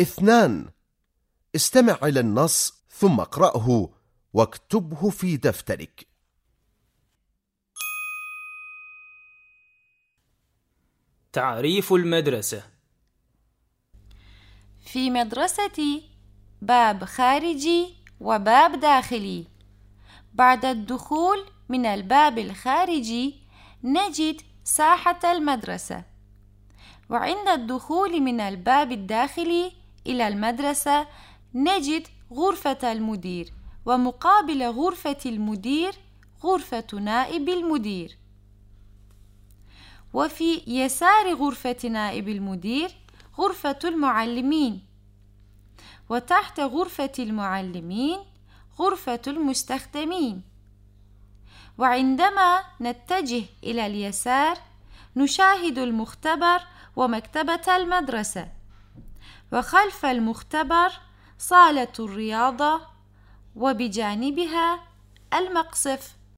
اثنان. استمع إلى النص ثم اقرأه واكتبه في دفترك. تعريف المدرسة. في مدرستي باب خارجي وباب داخلي. بعد الدخول من الباب الخارجي نجد ساحة المدرسة. وعند الدخول من الباب الداخلي إلى المدرسة نجد غرفة المدير ومقابل غرفة المدير غرفة نائب المدير. وفي يسار غرفة نائب المدير غرفة المعلمين. وتحت غرفة المعلمين غرفة المستخدمين. وعندما نتجه إلى اليسار نشاهد المختبر ومكتبة المدرسة. وخلف المختبر صالة الرياضة وبجانبها المقصف